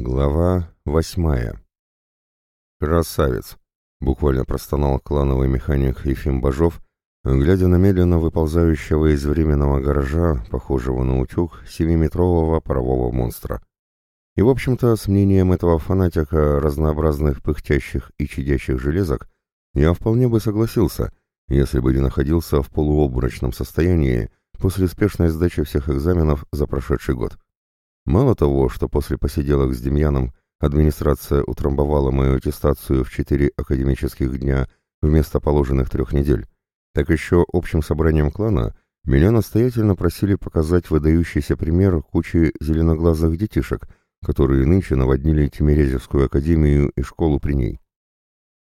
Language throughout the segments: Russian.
Глава восьмая. «Красавец!» — буквально простонал клановый механик Ефим Бажов, глядя на медленно выползающего из временного гаража, похожего на утюг, семиметрового парового монстра. И, в общем-то, с мнением этого фанатика разнообразных пыхтящих и чадящих железок я вполне бы согласился, если бы не находился в полуобморочном состоянии после спешной сдачи всех экзаменов за прошедший год. Мало того, что после посиделок с Демьяном администрация утрамбовала мою аттестацию в четыре академических дня вместо положенных трех недель, так еще общим собранием клана меня настоятельно просили показать выдающийся пример кучи зеленоглазых детишек, которые нынче наводнили Тимирязевскую академию и школу при ней.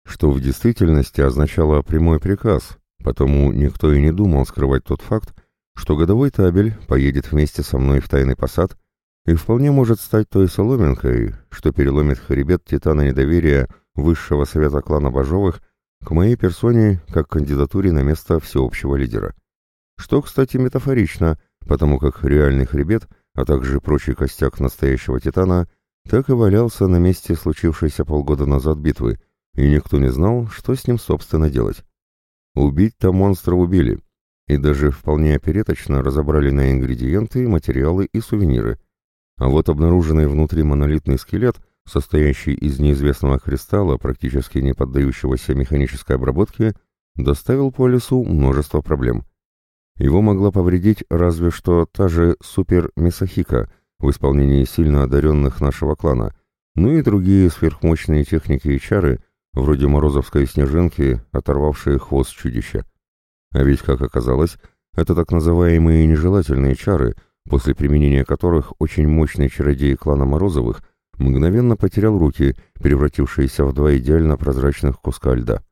Что в действительности означало прямой приказ, потому никто и не думал скрывать тот факт, что годовой табель поедет вместе со мной в тайный посад и вполне может стать той соломинкой, что переломит хребет титана недоверия высшего совета клана Бажовых к моей персоне как кандидатуре на место всеобщего лидера. Что, кстати, метафорично, потому как реальный хребет, а также прочий костяк настоящего титана, так и валялся на месте случившейся полгода назад битвы, и никто не знал, что с ним, собственно, делать. Убить-то монстра убили, и даже вполне опереточно разобрали на ингредиенты, материалы и сувениры – а вот обнаруженный внутри монолитный скелет, состоящий из неизвестного кристалла, практически не поддающегося механической обработке, доставил по лесу множество проблем. Его могла повредить разве что та же супер-месохика в исполнении сильно одаренных нашего клана, ну и другие сверхмощные техники и чары, вроде морозовской снежинки, оторвавшие хвост чудища. А ведь, как оказалось, это так называемые нежелательные чары — после применения которых очень мощный чародей клана Морозовых мгновенно потерял руки, превратившиеся в два идеально прозрачных куска льда.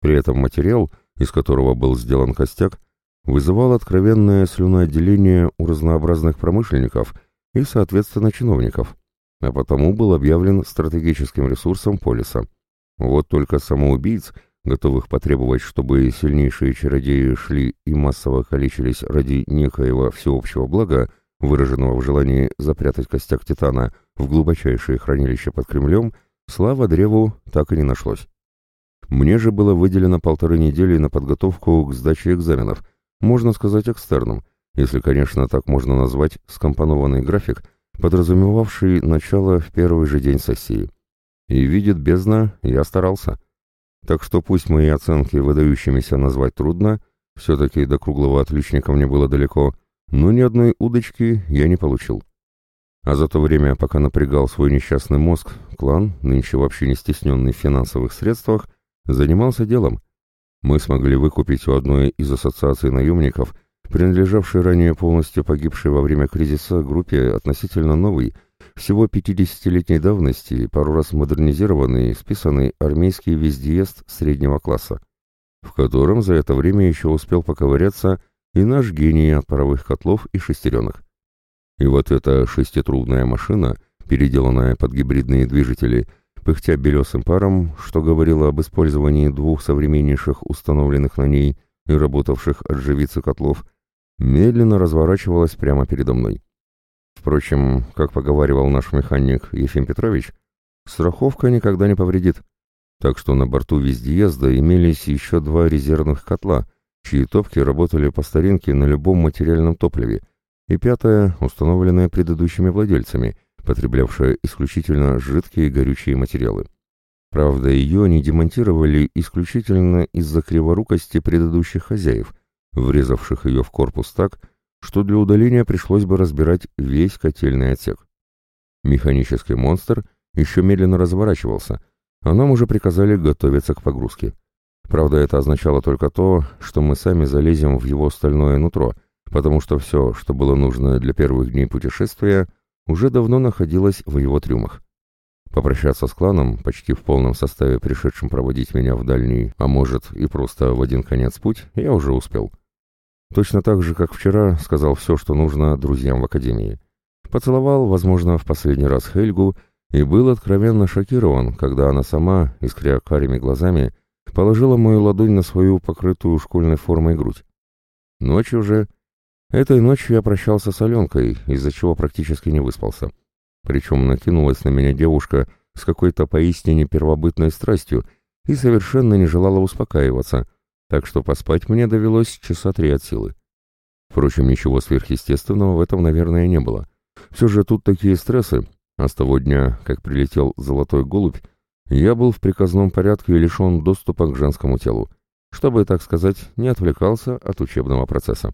При этом материал, из которого был сделан костяк, вызывал откровенное слюноотделение у разнообразных промышленников и, соответственно, чиновников, а потому был объявлен стратегическим ресурсом полиса. Вот только самоубийц – готовых потребовать, чтобы сильнейшие чародеи шли и массово калечились ради некоего всеобщего блага, выраженного в желании запрятать костяк Титана в глубочайшее хранилище под Кремлем, слава древу так и не нашлось. Мне же было выделено полторы недели на подготовку к сдаче экзаменов, можно сказать экстерном, если, конечно, так можно назвать скомпонованный график, подразумевавший начало в первый же день сессии. И видит бездна, я старался. Так что пусть мои оценки выдающимися назвать трудно, все-таки до круглого отличника мне было далеко, но ни одной удочки я не получил. А за то время, пока напрягал свой несчастный мозг, клан, нынче вообще не стесненный в финансовых средствах, занимался делом. Мы смогли выкупить у одной из ассоциаций наемников, принадлежавшей ранее полностью погибшей во время кризиса группе относительно новый, всего 50-летней давности, пару раз модернизированный, списанный армейский вездеезд среднего класса, в котором за это время еще успел поковыряться и наш гений от паровых котлов и шестеренок. И вот эта шеститрубная машина, переделанная под гибридные движители, пыхтя белесым паром, что говорило об использовании двух современнейших установленных на ней и работавших от живицы котлов, медленно разворачивалась прямо передо мной. Впрочем, как поговаривал наш механик Ефим Петрович, страховка никогда не повредит. Так что на борту вездеезда имелись еще два резервных котла, чьи топки работали по старинке на любом материальном топливе, и пятая, установленная предыдущими владельцами, потреблявшая исключительно жидкие горючие материалы. Правда, ее не демонтировали исключительно из-за криворукости предыдущих хозяев, врезавших ее в корпус так, что для удаления пришлось бы разбирать весь котельный отсек. Механический монстр еще медленно разворачивался, а нам уже приказали готовиться к погрузке. Правда, это означало только то, что мы сами залезем в его стальное нутро, потому что все, что было нужно для первых дней путешествия, уже давно находилось в его трюмах. Попрощаться с кланом, почти в полном составе пришедшим проводить меня в дальний, а может и просто в один конец путь, я уже успел. Точно так же, как вчера, сказал все, что нужно друзьям в академии. Поцеловал, возможно, в последний раз Хельгу и был откровенно шокирован, когда она сама, искря карими глазами, положила мою ладонь на свою покрытую школьной формой грудь. Ночью же... Этой ночью я прощался с Аленкой, из-за чего практически не выспался. Причем накинулась на меня девушка с какой-то поистине первобытной страстью и совершенно не желала успокаиваться, так что поспать мне довелось часа три от силы. Впрочем, ничего сверхъестественного в этом, наверное, не было. Все же тут такие стрессы, а с того дня, как прилетел золотой голубь, я был в приказном порядке лишен доступа к женскому телу, чтобы, так сказать, не отвлекался от учебного процесса.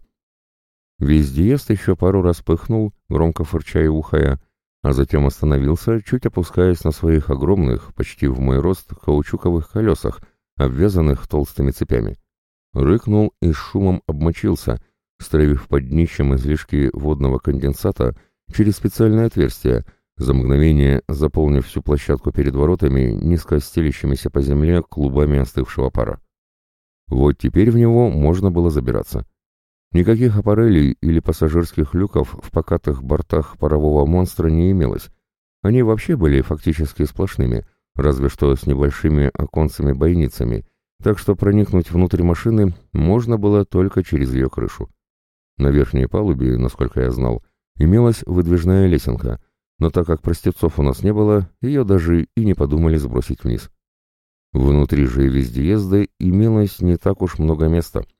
Диест еще пару раз пыхнул, громко фырча и ухая, а затем остановился, чуть опускаясь на своих огромных, почти в мой рост, каучуковых колесах, обвязанных толстыми цепями. Рыкнул и с шумом обмочился, стравив под днищем излишки водного конденсата через специальное отверстие, за мгновение заполнив всю площадку перед воротами низко стелящимися по земле клубами остывшего пара. Вот теперь в него можно было забираться. Никаких аппарелей или пассажирских люков в покатых бортах парового монстра не имелось. Они вообще были фактически сплошными, разве что с небольшими оконцами-бойницами, так что проникнуть внутрь машины можно было только через ее крышу. На верхней палубе, насколько я знал, имелась выдвижная лесенка, но так как простецов у нас не было, ее даже и не подумали сбросить вниз. Внутри же вездеезда имелось не так уж много места —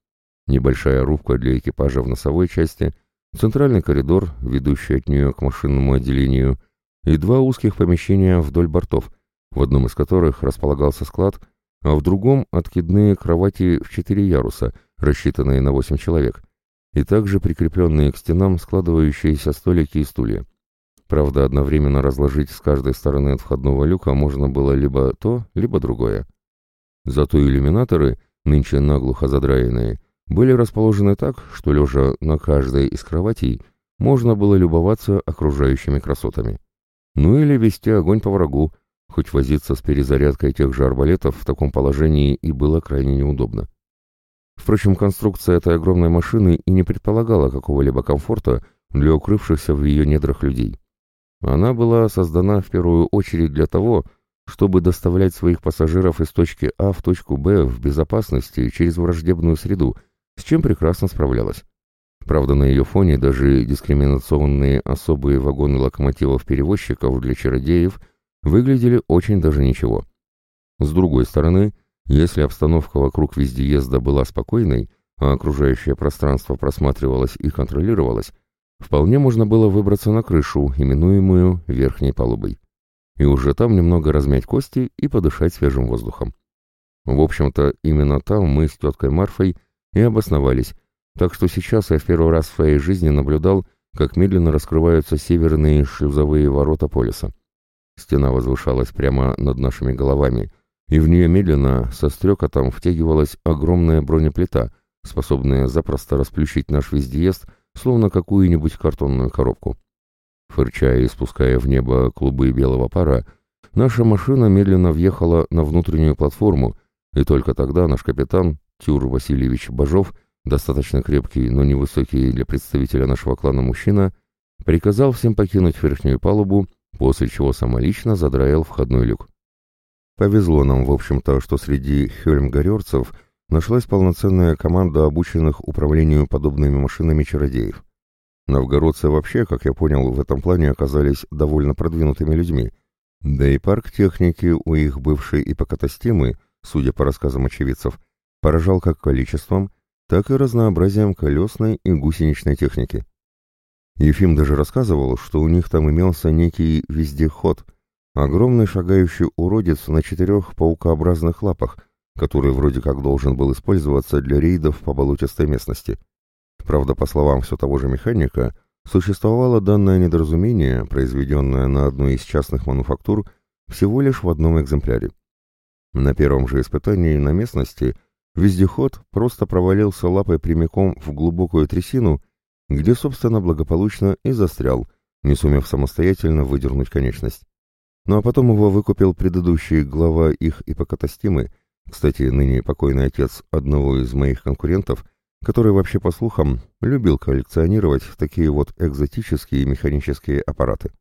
небольшая рубка для экипажа в носовой части, центральный коридор, ведущий от нее к машинному отделению, и два узких помещения вдоль бортов, в одном из которых располагался склад, а в другом — откидные кровати в четыре яруса, рассчитанные на восемь человек, и также прикрепленные к стенам складывающиеся столики и стулья. Правда, одновременно разложить с каждой стороны от входного люка можно было либо то, либо другое. Зато иллюминаторы, нынче наглухо задраенные, были расположены так, что, лежа на каждой из кроватей, можно было любоваться окружающими красотами. Ну или вести огонь по врагу, хоть возиться с перезарядкой тех же арбалетов в таком положении и было крайне неудобно. Впрочем, конструкция этой огромной машины и не предполагала какого-либо комфорта для укрывшихся в ее недрах людей. Она была создана в первую очередь для того, чтобы доставлять своих пассажиров из точки А в точку Б в безопасности через враждебную среду – с чем прекрасно справлялась. Правда, на ее фоне даже дискриминационные особые вагоны локомотивов-перевозчиков для чародеев выглядели очень даже ничего. С другой стороны, если обстановка вокруг вездеезда была спокойной, а окружающее пространство просматривалось и контролировалось, вполне можно было выбраться на крышу, именуемую верхней палубой, и уже там немного размять кости и подышать свежим воздухом. В общем-то, именно там мы с теткой Марфой и обосновались, так что сейчас я в первый раз в своей жизни наблюдал, как медленно раскрываются северные шлюзовые ворота полиса. Стена возвышалась прямо над нашими головами, и в нее медленно со стрекотом втягивалась огромная бронеплита, способная запросто расплющить наш вездеезд, словно какую-нибудь картонную коробку. Фырча и спуская в небо клубы белого пара, наша машина медленно въехала на внутреннюю платформу, и только тогда наш капитан, Тюр Васильевич Бажов, достаточно крепкий, но невысокий для представителя нашего клана мужчина, приказал всем покинуть верхнюю палубу, после чего самолично задраил входной люк. Повезло нам, в общем-то, что среди хельмгорерцев нашлась полноценная команда обученных управлению подобными машинами чародеев. Новгородцы вообще, как я понял, в этом плане оказались довольно продвинутыми людьми, да и парк техники у их бывшей ипокатастимы, судя по рассказам очевидцев, поражал как количеством, так и разнообразием колесной и гусеничной техники. Ефим даже рассказывал, что у них там имелся некий вездеход, огромный шагающий уродец на четырех паукообразных лапах, который вроде как должен был использоваться для рейдов по болотистой местности. Правда, по словам все того же механика, существовало данное недоразумение, произведенное на одной из частных мануфактур, всего лишь в одном экземпляре. На первом же испытании на местности – Вездеход просто провалился лапой прямиком в глубокую трясину, где, собственно, благополучно и застрял, не сумев самостоятельно выдернуть конечность. Ну а потом его выкупил предыдущий глава их ипокатастимы, кстати, ныне покойный отец одного из моих конкурентов, который вообще, по слухам, любил коллекционировать такие вот экзотические механические аппараты.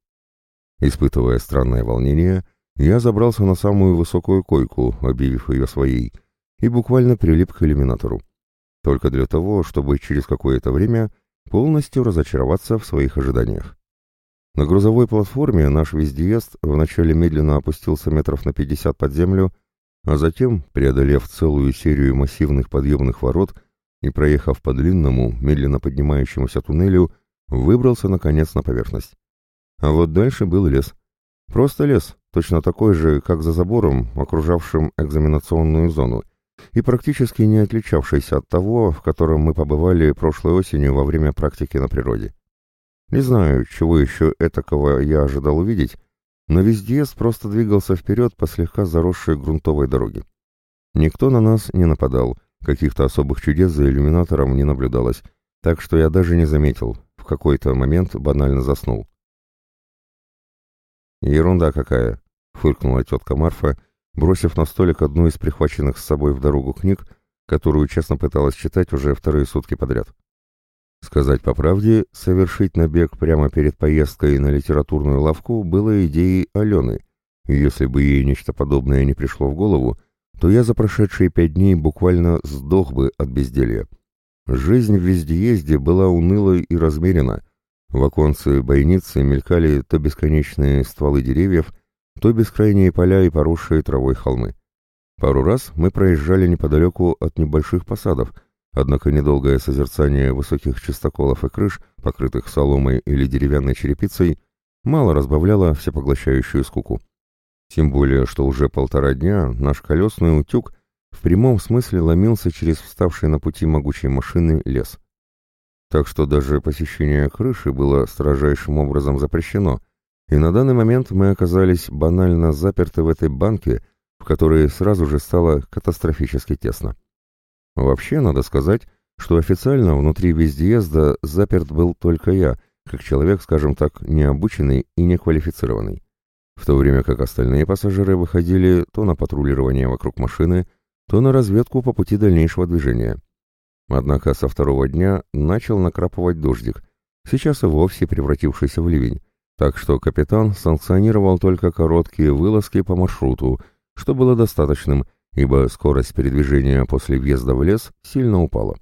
Испытывая странное волнение, я забрался на самую высокую койку, объявив ее своей — и буквально прилип к иллюминатору. Только для того, чтобы через какое-то время полностью разочароваться в своих ожиданиях. На грузовой платформе наш вездеезд вначале медленно опустился метров на 50 под землю, а затем, преодолев целую серию массивных подъемных ворот и проехав по длинному, медленно поднимающемуся туннелю, выбрался, наконец, на поверхность. А вот дальше был лес. Просто лес, точно такой же, как за забором, окружавшим экзаменационную зону, и практически не отличавшийся от того, в котором мы побывали прошлой осенью во время практики на природе. Не знаю, чего еще этакого я ожидал увидеть, но вездеезд просто двигался вперед по слегка заросшей грунтовой дороге. Никто на нас не нападал, каких-то особых чудес за иллюминатором не наблюдалось, так что я даже не заметил, в какой-то момент банально заснул. «Ерунда какая!» — фыркнула тетка Марфа, бросив на столик одну из прихваченных с собой в дорогу книг, которую честно пыталась читать уже вторые сутки подряд. Сказать по правде, совершить набег прямо перед поездкой на литературную лавку было идеей Алены. Если бы ей нечто подобное не пришло в голову, то я за прошедшие пять дней буквально сдох бы от безделья. Жизнь в вездеезде была унылой и размерена. В оконце бойницы мелькали то бесконечные стволы деревьев, то бескрайние поля и поросшие травой холмы. Пару раз мы проезжали неподалеку от небольших посадов — Однако недолгое созерцание высоких чистоколов и крыш, покрытых соломой или деревянной черепицей, мало разбавляло всепоглощающую скуку. Тем более, что уже полтора дня наш колесный утюг в прямом смысле ломился через вставший на пути могучей машины лес. Так что даже посещение крыши было строжайшим образом запрещено, и на данный момент мы оказались банально заперты в этой банке, в которой сразу же стало катастрофически тесно. Вообще, надо сказать, что официально внутри вездеезда заперт был только я, как человек, скажем так, необученный и неквалифицированный. В то время как остальные пассажиры выходили то на патрулирование вокруг машины, то на разведку по пути дальнейшего движения. Однако со второго дня начал накрапывать дождик, сейчас и вовсе превратившийся в ливень, так что капитан санкционировал только короткие вылазки по маршруту, что было достаточным – ибо скорость передвижения после въезда в лес сильно упала.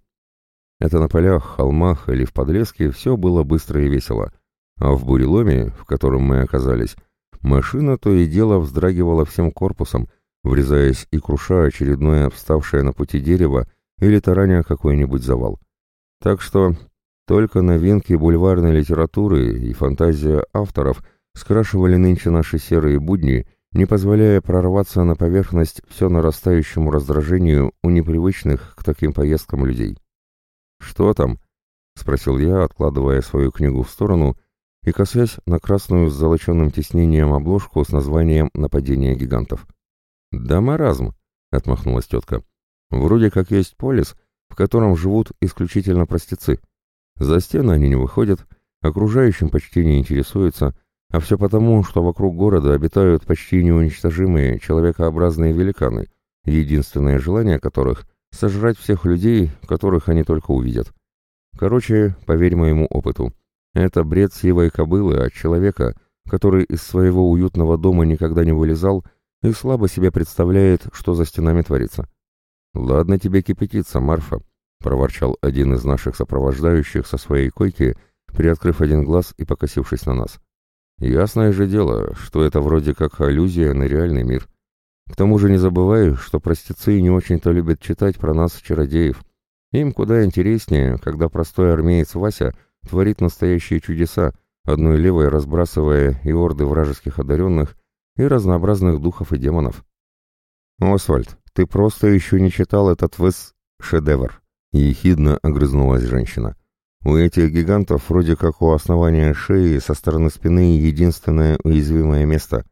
Это на полях, холмах или в подлеске все было быстро и весело, а в буреломе, в котором мы оказались, машина то и дело вздрагивала всем корпусом, врезаясь и круша очередное вставшее на пути дерево или тараня какой-нибудь завал. Так что только новинки бульварной литературы и фантазия авторов скрашивали нынче наши серые будни не позволяя прорваться на поверхность все нарастающему раздражению у непривычных к таким поездкам людей. «Что там?» — спросил я, откладывая свою книгу в сторону и касаясь на красную с золоченным тиснением обложку с названием «Нападение гигантов». «Да маразм!» — отмахнулась тетка. «Вроде как есть полис, в котором живут исключительно простецы. За стены они не выходят, окружающим почти не интересуются, а все потому, что вокруг города обитают почти неуничтожимые человекообразные великаны, единственное желание которых — сожрать всех людей, которых они только увидят. Короче, поверь моему опыту, это бред сивой кобылы от человека, который из своего уютного дома никогда не вылезал и слабо себе представляет, что за стенами творится. «Ладно тебе кипятиться, Марфа», — проворчал один из наших сопровождающих со своей койки, приоткрыв один глаз и покосившись на нас. Ясное же дело, что это вроде как аллюзия на реальный мир. К тому же не забывай, что простецы не очень-то любят читать про нас, чародеев. Им куда интереснее, когда простой армеец Вася творит настоящие чудеса, одной левой разбрасывая и орды вражеских одаренных, и разнообразных духов и демонов. «Освальд, ты просто еще не читал этот выс... шедевр», — ехидно огрызнулась женщина. У этих гигантов вроде как у основания шеи со стороны спины единственное уязвимое место.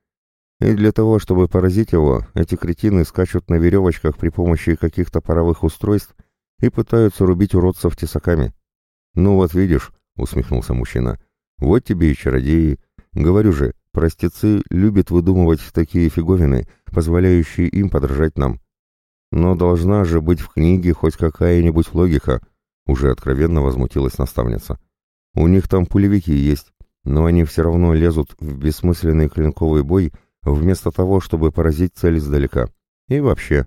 И для того, чтобы поразить его, эти кретины скачут на веревочках при помощи каких-то паровых устройств и пытаются рубить уродцев тесаками. «Ну вот видишь», — усмехнулся мужчина, — «вот тебе и чародеи. Говорю же, простецы любят выдумывать такие фиговины, позволяющие им подражать нам. Но должна же быть в книге хоть какая-нибудь логика». Уже откровенно возмутилась наставница. У них там пулевики есть, но они все равно лезут в бессмысленный клинковый бой вместо того, чтобы поразить цель издалека. И вообще.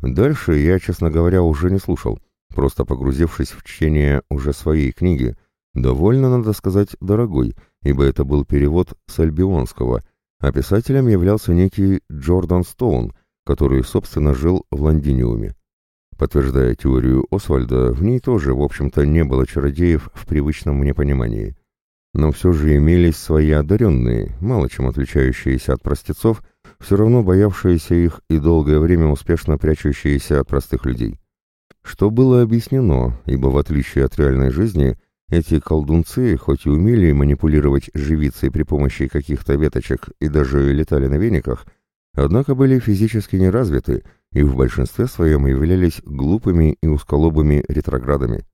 Дальше я, честно говоря, уже не слушал, просто погрузившись в чтение уже своей книги, Довольно, надо сказать, дорогой, ибо это был перевод с альбионского, а писателем являлся некий Джордан Стоун, который, собственно, жил в Лондиниуме. Подтверждая теорию Освальда, в ней тоже, в общем-то, не было чародеев в привычном мне понимании. Но все же имелись свои одаренные, мало чем отличающиеся от простецов, все равно боявшиеся их и долгое время успешно прячущиеся от простых людей. Что было объяснено, ибо в отличие от реальной жизни, эти колдунцы, хоть и умели манипулировать живицей при помощи каких-то веточек и даже летали на вениках, однако были физически неразвиты и в большинстве своем являлись глупыми и узколобыми ретроградами.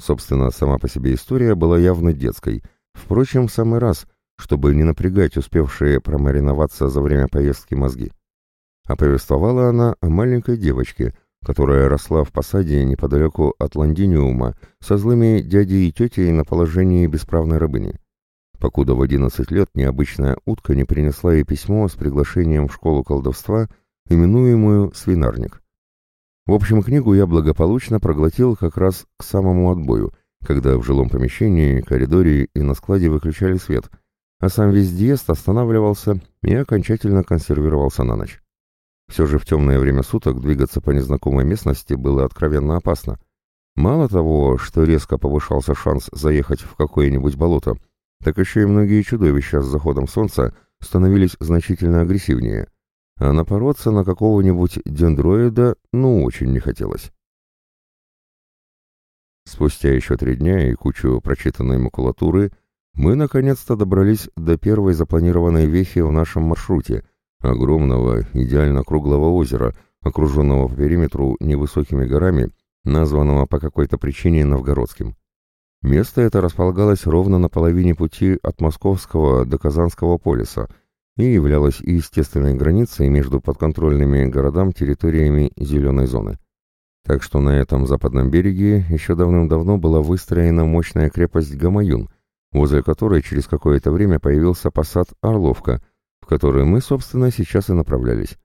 Собственно, сама по себе история была явно детской, впрочем, в самый раз, чтобы не напрягать успевшие промариноваться за время поездки мозги. А повествовала она о маленькой девочке, которая росла в посаде неподалеку от Лондиниума со злыми дядей и тетей на положении бесправной рабыни покуда в одиннадцать лет необычная утка не принесла ей письмо с приглашением в школу колдовства, именуемую «Свинарник». В общем, книгу я благополучно проглотил как раз к самому отбою, когда в жилом помещении, коридоре и на складе выключали свет, а сам весь диест останавливался и окончательно консервировался на ночь. Все же в темное время суток двигаться по незнакомой местности было откровенно опасно. Мало того, что резко повышался шанс заехать в какое-нибудь болото – так еще и многие чудовища с заходом солнца становились значительно агрессивнее, а напороться на какого-нибудь дендроида ну очень не хотелось. Спустя еще три дня и кучу прочитанной макулатуры мы наконец-то добрались до первой запланированной вехи в нашем маршруте, огромного, идеально круглого озера, окруженного по периметру невысокими горами, названного по какой-то причине Новгородским. Место это располагалось ровно на половине пути от Московского до Казанского полиса и являлось естественной границей между подконтрольными городам территориями зеленой зоны. Так что на этом западном береге еще давным-давно была выстроена мощная крепость Гамаюн, возле которой через какое-то время появился посад Орловка, в который мы, собственно, сейчас и направлялись.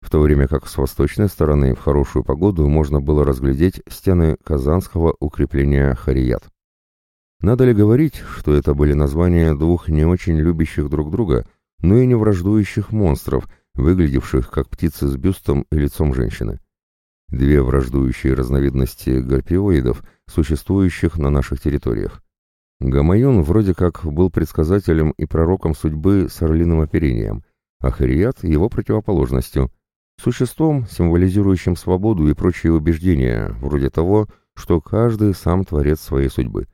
В то время как с восточной стороны в хорошую погоду можно было разглядеть стены казанского укрепления Харият. Надо ли говорить, что это были названия двух не очень любящих друг друга, но и не враждующих монстров, выглядевших как птицы с бюстом и лицом женщины? Две враждующие разновидности гарпиоидов, существующих на наших территориях. Гамаюн вроде как был предсказателем и пророком судьбы с орлиным оперением, а Харият — его противоположностью, существом, символизирующим свободу и прочие убеждения, вроде того, что каждый сам творец своей судьбы.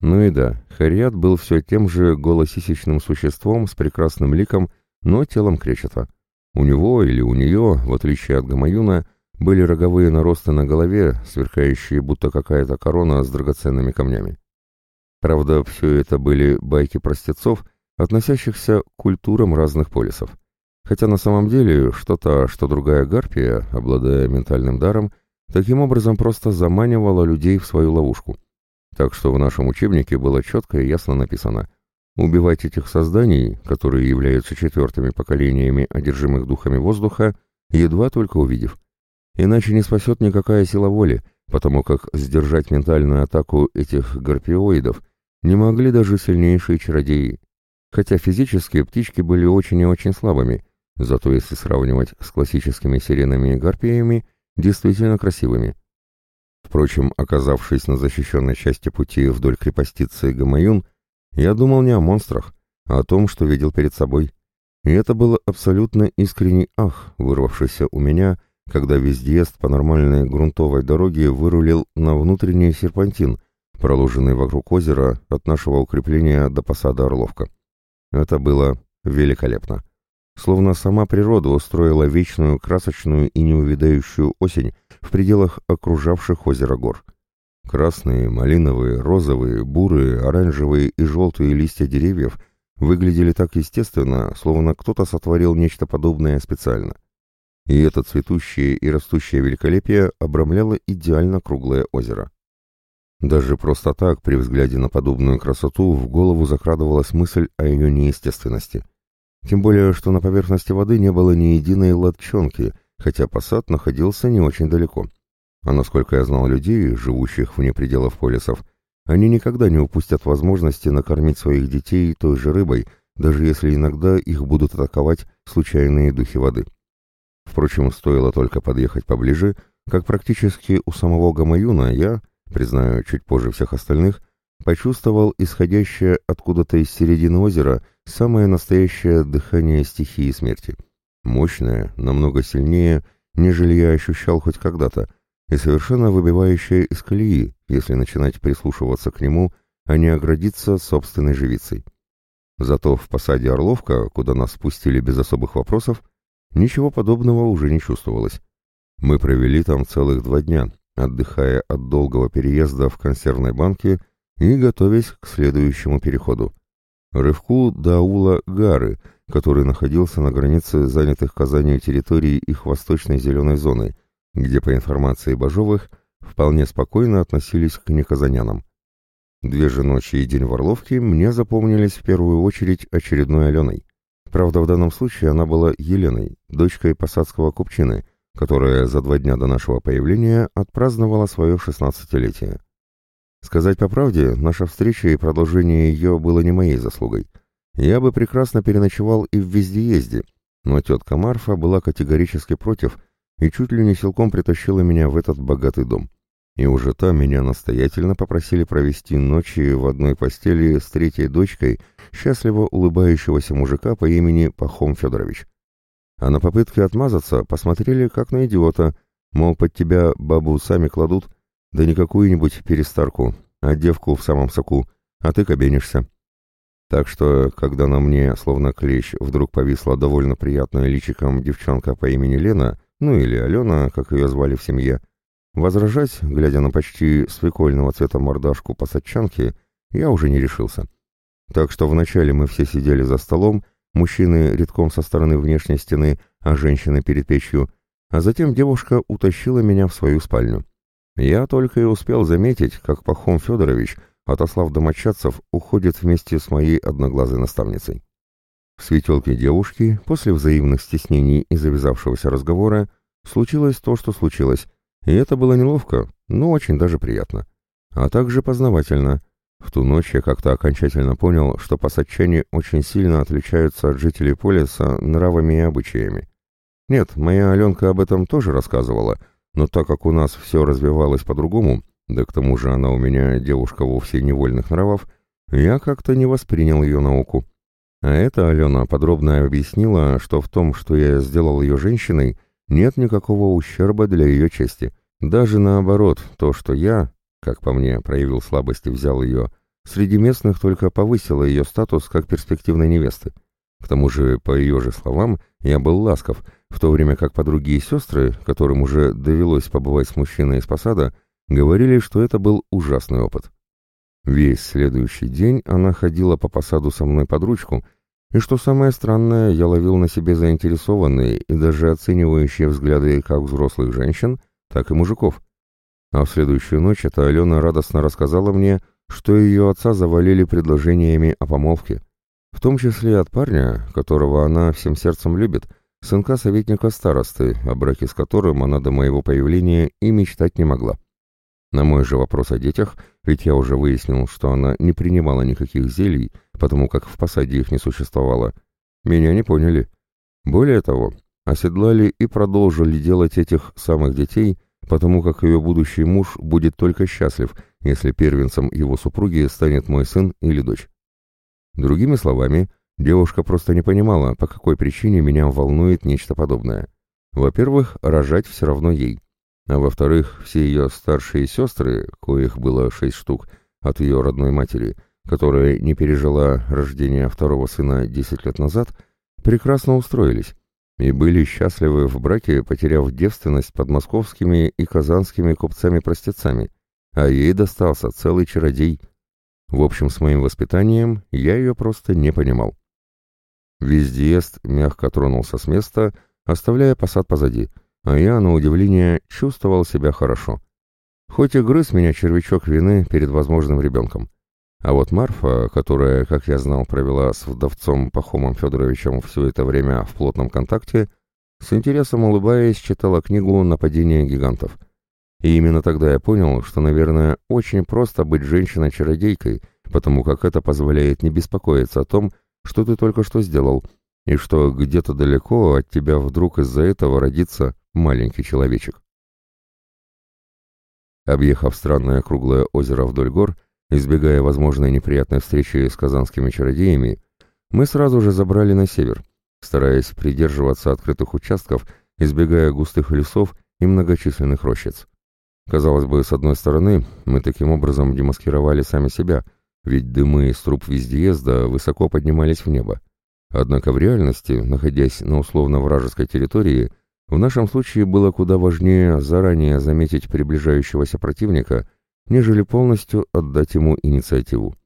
Ну и да, Хариат был все тем же голосисечным существом с прекрасным ликом, но телом кречета. У него или у нее, в отличие от Гамаюна, были роговые наросты на голове, сверкающие будто какая-то корона с драгоценными камнями. Правда, все это были байки простецов, относящихся к культурам разных полисов. Хотя на самом деле что-то, что другая гарпия, обладая ментальным даром, таким образом просто заманивала людей в свою ловушку. Так что в нашем учебнике было четко и ясно написано «Убивать этих созданий, которые являются четвертыми поколениями одержимых духами воздуха, едва только увидев. Иначе не спасет никакая сила воли, потому как сдержать ментальную атаку этих гарпиоидов не могли даже сильнейшие чародеи. Хотя физически птички были очень и очень слабыми, зато если сравнивать с классическими сиренами и гарпиями, действительно красивыми. Впрочем, оказавшись на защищенной части пути вдоль крепостицы Гамаюн, я думал не о монстрах, а о том, что видел перед собой. И это было абсолютно искренний ах, вырвавшийся у меня, когда весь диезд по нормальной грунтовой дороге вырулил на внутренний серпантин, проложенный вокруг озера от нашего укрепления до посада Орловка. Это было великолепно. Словно сама природа устроила вечную, красочную и неувидающую осень в пределах окружавших озеро гор. Красные, малиновые, розовые, бурые, оранжевые и желтые листья деревьев выглядели так естественно, словно кто-то сотворил нечто подобное специально. И это цветущее и растущее великолепие обрамляло идеально круглое озеро. Даже просто так, при взгляде на подобную красоту, в голову закрадывалась мысль о ее неестественности. Тем более, что на поверхности воды не было ни единой лодчонки — хотя посад находился не очень далеко. А насколько я знал людей, живущих вне пределов полисов, они никогда не упустят возможности накормить своих детей той же рыбой, даже если иногда их будут атаковать случайные духи воды. Впрочем, стоило только подъехать поближе, как практически у самого Гамаюна я, признаю, чуть позже всех остальных, почувствовал исходящее откуда-то из середины озера самое настоящее дыхание стихии смерти. Мощное, намного сильнее, нежели я ощущал хоть когда-то, и совершенно выбивающее из колеи, если начинать прислушиваться к нему, а не оградиться собственной живицей. Зато в посаде Орловка, куда нас спустили без особых вопросов, ничего подобного уже не чувствовалось. Мы провели там целых два дня, отдыхая от долгого переезда в консервной банке и готовясь к следующему переходу. Рывку до аула Гары, который находился на границе занятых Казанью территорий их восточной зеленой зоны, где, по информации Бажовых, вполне спокойно относились к неказанянам. Две же ночи и день в Орловке мне запомнились в первую очередь очередной Аленой. Правда, в данном случае она была Еленой, дочкой посадского купчины, которая за два дня до нашего появления отпраздновала свое шестнадцатилетие. Сказать по правде, наша встреча и продолжение ее было не моей заслугой. Я бы прекрасно переночевал и в вездеезде, но тетка Марфа была категорически против и чуть ли не силком притащила меня в этот богатый дом. И уже там меня настоятельно попросили провести ночи в одной постели с третьей дочкой счастливо улыбающегося мужика по имени Пахом Федорович. А на попытке отмазаться посмотрели как на идиота, мол, под тебя бабу сами кладут, да не какую-нибудь перестарку, а девку в самом соку, а ты кабенишься. Так что, когда на мне, словно клещ, вдруг повисла довольно приятная личиком девчонка по имени Лена, ну или Алена, как ее звали в семье, Возражать, глядя на почти свекольного цвета мордашку посадчанки, я уже не решился. Так что вначале мы все сидели за столом, мужчины редком со стороны внешней стены, а женщины перед печью, а затем девушка утащила меня в свою спальню. Я только и успел заметить, как Пахом Федорович, отослав домочадцев, уходит вместе с моей одноглазой наставницей. В светелке девушки, после взаимных стеснений и завязавшегося разговора, случилось то, что случилось, и это было неловко, но очень даже приятно. А также познавательно. В ту ночь я как-то окончательно понял, что посадчане очень сильно отличаются от жителей полиса нравами и обычаями. Нет, моя Аленка об этом тоже рассказывала, но так как у нас все развивалось по-другому, да к тому же она у меня девушка вовсе невольных нравов, я как-то не воспринял ее науку. А это Алена подробно объяснила, что в том, что я сделал ее женщиной, нет никакого ущерба для ее чести. Даже наоборот, то, что я, как по мне, проявил слабость и взял ее, среди местных только повысило ее статус как перспективной невесты. К тому же, по ее же словам, я был ласков, в то время как подруги и сестры, которым уже довелось побывать с мужчиной из посада, говорили, что это был ужасный опыт. Весь следующий день она ходила по посаду со мной под ручку, и что самое странное, я ловил на себе заинтересованные и даже оценивающие взгляды как взрослых женщин, так и мужиков. А в следующую ночь эта Алена радостно рассказала мне, что ее отца завалили предложениями о помолвке, в том числе от парня, которого она всем сердцем любит, сынка советника старосты, о браке с которым она до моего появления и мечтать не могла. На мой же вопрос о детях, ведь я уже выяснил, что она не принимала никаких зелий, потому как в посаде их не существовало, меня не поняли. Более того, оседлали и продолжили делать этих самых детей, потому как ее будущий муж будет только счастлив, если первенцем его супруги станет мой сын или дочь. Другими словами, девушка просто не понимала, по какой причине меня волнует нечто подобное. Во-первых, рожать все равно ей. А во-вторых, все ее старшие сестры, коих было шесть штук, от ее родной матери, которая не пережила рождение второго сына десять лет назад, прекрасно устроились и были счастливы в браке, потеряв девственность под московскими и казанскими купцами-простецами, а ей достался целый чародей. В общем, с моим воспитанием я ее просто не понимал. Вездеезд мягко тронулся с места, оставляя посад позади — а я, на удивление, чувствовал себя хорошо. Хоть и грыз меня червячок вины перед возможным ребенком. А вот Марфа, которая, как я знал, провела с вдовцом Пахомом Федоровичем все это время в плотном контакте, с интересом улыбаясь, читала книгу «Нападение гигантов». И именно тогда я понял, что, наверное, очень просто быть женщиной-чародейкой, потому как это позволяет не беспокоиться о том, что ты только что сделал, и что где-то далеко от тебя вдруг из-за этого родится маленький человечек. Объехав странное круглое озеро вдоль гор, избегая возможной неприятной встречи с казанскими чародеями, мы сразу же забрали на север, стараясь придерживаться открытых участков, избегая густых лесов и многочисленных рощиц. Казалось бы, с одной стороны, мы таким образом демаскировали сами себя, ведь дымы из труб вездеезда высоко поднимались в небо. Однако в реальности, находясь на условно-вражеской территории, в нашем случае было куда важнее заранее заметить приближающегося противника, нежели полностью отдать ему инициативу.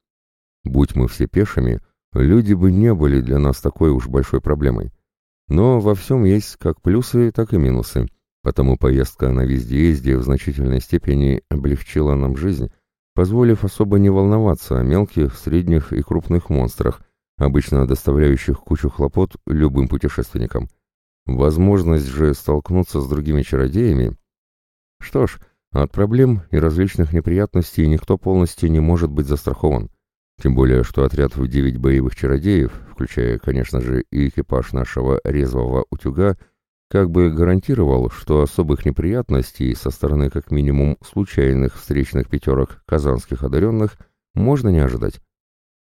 Будь мы все пешими, люди бы не были для нас такой уж большой проблемой. Но во всем есть как плюсы, так и минусы, потому поездка на вездеезде в значительной степени облегчила нам жизнь, позволив особо не волноваться о мелких, средних и крупных монстрах, обычно доставляющих кучу хлопот любым путешественникам. Возможность же столкнуться с другими чародеями... Что ж, от проблем и различных неприятностей никто полностью не может быть застрахован. Тем более, что отряд в девять боевых чародеев, включая, конечно же, и экипаж нашего резвого утюга, как бы гарантировал, что особых неприятностей со стороны как минимум случайных встречных пятерок казанских одаренных можно не ожидать.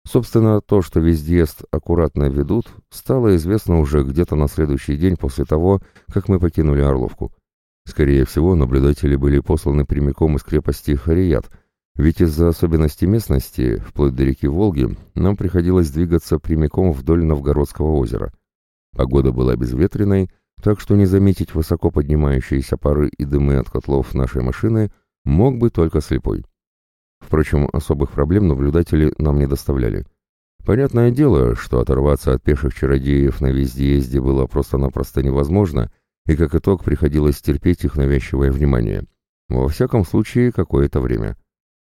Собственно, то, что вездеезд аккуратно ведут, стало известно уже где-то на следующий день после того, как мы покинули Орловку. Скорее всего, наблюдатели были посланы прямиком из крепости Харият, ведь из-за особенностей местности, вплоть до реки Волги, нам приходилось двигаться прямиком вдоль Новгородского озера. Погода была безветренной, так что не заметить высоко поднимающиеся пары и дымы от котлов нашей машины мог бы только слепой. Впрочем, особых проблем наблюдатели нам не доставляли. Понятное дело, что оторваться от пеших чародеев на вездеезде было просто-напросто невозможно, и как итог приходилось терпеть их навязчивое внимание. Во всяком случае, какое-то время.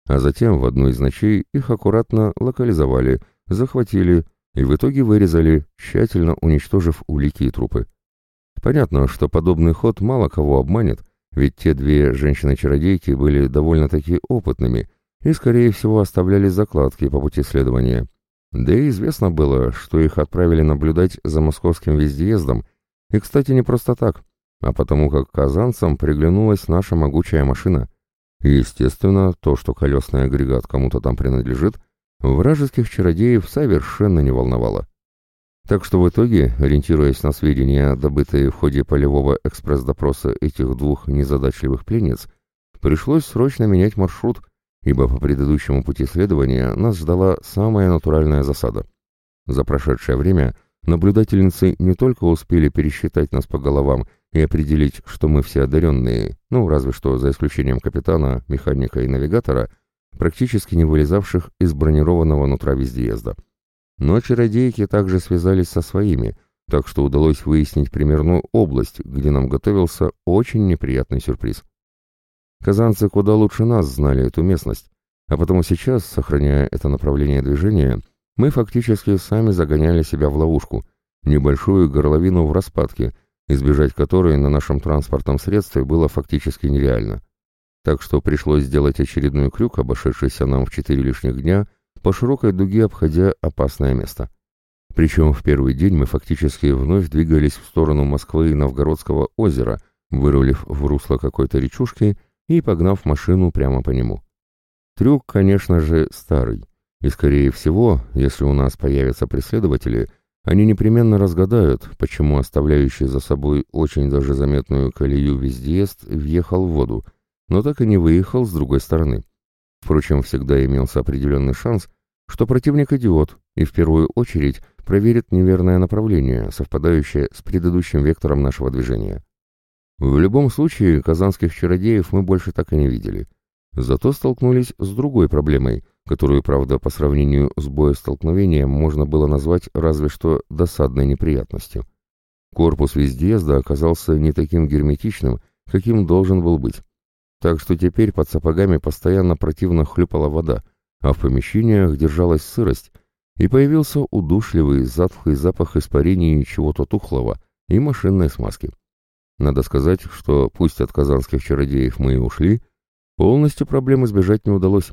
А затем в одну из ночей их аккуратно локализовали, захватили и в итоге вырезали, тщательно уничтожив улики и трупы. Понятно, что подобный ход мало кого обманет, ведь те две женщины-чародейки были довольно-таки опытными и, скорее всего, оставляли закладки по пути следования. Да и известно было, что их отправили наблюдать за московским вездеездом, и, кстати, не просто так, а потому как казанцам приглянулась наша могучая машина. Естественно, то, что колесный агрегат кому-то там принадлежит, вражеских чародеев совершенно не волновало. Так что в итоге, ориентируясь на сведения, добытые в ходе полевого экспресс-допроса этих двух незадачливых пленниц, пришлось срочно менять маршрут ибо по предыдущему пути следования нас ждала самая натуральная засада. За прошедшее время наблюдательницы не только успели пересчитать нас по головам и определить, что мы все одаренные, ну, разве что за исключением капитана, механика и навигатора, практически не вылезавших из бронированного нутра вездеезда. Но чародейки также связались со своими, так что удалось выяснить примерную область, где нам готовился очень неприятный сюрприз. Казанцы куда лучше нас знали эту местность, а потому сейчас, сохраняя это направление движения, мы фактически сами загоняли себя в ловушку, небольшую горловину в распадке, избежать которой на нашем транспортном средстве было фактически нереально. Так что пришлось сделать очередной крюк, обошедшийся нам в четыре лишних дня, по широкой дуге обходя опасное место. Причем в первый день мы фактически вновь двигались в сторону Москвы и Новгородского озера, вырулив в русло какой-то речушки и погнав машину прямо по нему. Трюк, конечно же, старый, и, скорее всего, если у нас появятся преследователи, они непременно разгадают, почему оставляющий за собой очень даже заметную колею вездеезд въехал в воду, но так и не выехал с другой стороны. Впрочем, всегда имелся определенный шанс, что противник идиот и в первую очередь проверит неверное направление, совпадающее с предыдущим вектором нашего движения. В любом случае, казанских чародеев мы больше так и не видели. Зато столкнулись с другой проблемой, которую, правда, по сравнению с боестолкновением можно было назвать разве что досадной неприятностью. Корпус вездеезда оказался не таким герметичным, каким должен был быть. Так что теперь под сапогами постоянно противно хлюпала вода, а в помещениях держалась сырость, и появился удушливый, затхлый запах испарений чего-то тухлого и машинной смазки. Надо сказать, что пусть от казанских чародеев мы и ушли, полностью проблем избежать не удалось,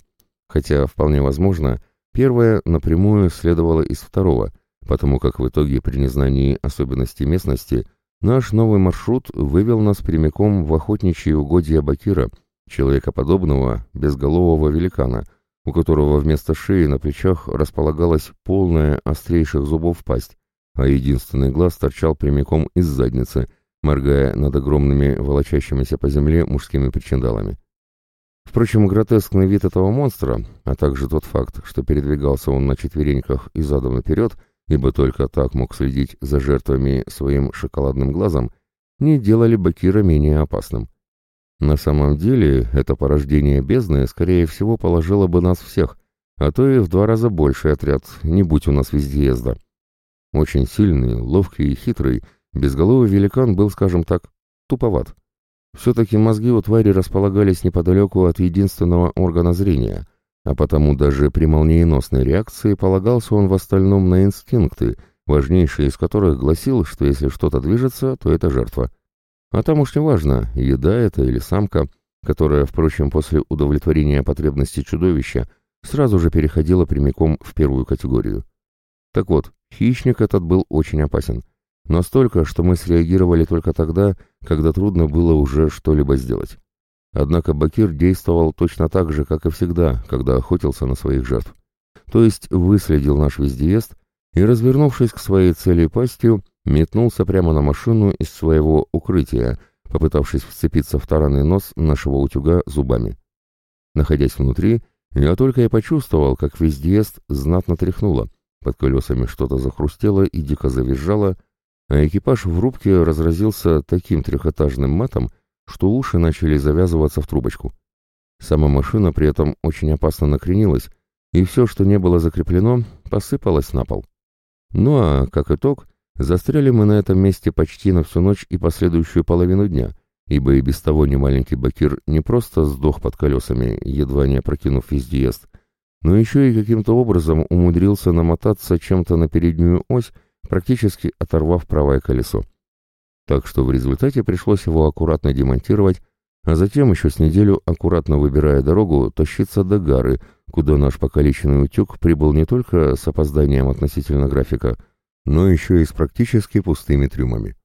хотя, вполне возможно, первое напрямую следовало из второго, потому как в итоге при незнании особенностей местности наш новый маршрут вывел нас прямиком в охотничьи угодья Бакира, человекоподобного, безголового великана, у которого вместо шеи на плечах располагалась полная острейших зубов пасть, а единственный глаз торчал прямиком из задницы, моргая над огромными волочащимися по земле мужскими причиндалами. Впрочем, гротескный вид этого монстра, а также тот факт, что передвигался он на четвереньках и задом наперед, ибо только так мог следить за жертвами своим шоколадным глазом, не делали Бакира менее опасным. На самом деле, это порождение бездны, скорее всего, положило бы нас всех, а то и в два раза больший отряд, не будь у нас вездеезда. Очень сильный, ловкий и хитрый, безголовый великан был, скажем так, туповат. Все-таки мозги у твари располагались неподалеку от единственного органа зрения, а потому даже при молниеносной реакции полагался он в остальном на инстинкты, важнейший из которых гласил, что если что-то движется, то это жертва. А там уж не важно, еда это или самка, которая, впрочем, после удовлетворения потребностей чудовища сразу же переходила прямиком в первую категорию. Так вот, хищник этот был очень опасен. Настолько, что мы среагировали только тогда, когда трудно было уже что-либо сделать. Однако Бакир действовал точно так же, как и всегда, когда охотился на своих жертв. То есть выследил наш вездеезд и, развернувшись к своей цели пастью, метнулся прямо на машину из своего укрытия, попытавшись вцепиться в таранный нос нашего утюга зубами. Находясь внутри, я только и почувствовал, как вездеезд знатно тряхнуло, под колесами что-то захрустело и дико завизжало, а экипаж в рубке разразился таким трехэтажным матом, что уши начали завязываться в трубочку. Сама машина при этом очень опасно накренилась, и все, что не было закреплено, посыпалось на пол. Ну а, как итог, застряли мы на этом месте почти на всю ночь и последующую половину дня, ибо и без того немаленький Бакир не просто сдох под колесами, едва не опрокинув вездеезд, но еще и каким-то образом умудрился намотаться чем-то на переднюю ось, практически оторвав правое колесо. Так что в результате пришлось его аккуратно демонтировать, а затем еще с неделю, аккуратно выбирая дорогу, тащиться до Гары, куда наш покалеченный утюг прибыл не только с опозданием относительно графика, но еще и с практически пустыми трюмами.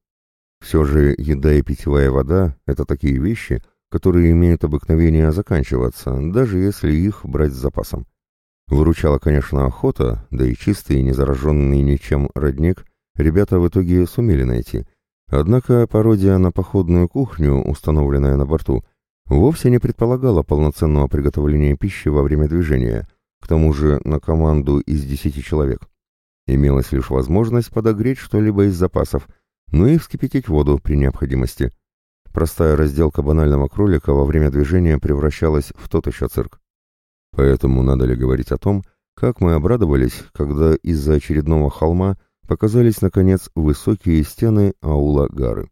Все же еда и питьевая вода — это такие вещи, которые имеют обыкновение заканчиваться, даже если их брать с запасом. Выручала, конечно, охота, да и чистый, не зараженный ничем родник ребята в итоге сумели найти. Однако пародия на походную кухню, установленная на борту, вовсе не предполагала полноценного приготовления пищи во время движения, к тому же на команду из десяти человек. Имелась лишь возможность подогреть что-либо из запасов, ну и вскипятить воду при необходимости. Простая разделка банального кролика во время движения превращалась в тот еще цирк. Поэтому надо ли говорить о том, как мы обрадовались, когда из-за очередного холма показались, наконец, высокие стены аула Гары.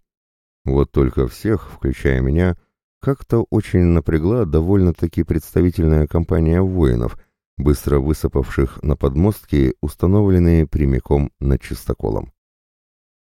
Вот только всех, включая меня, как-то очень напрягла довольно-таки представительная компания воинов, быстро высыпавших на подмостки, установленные прямиком над чистоколом.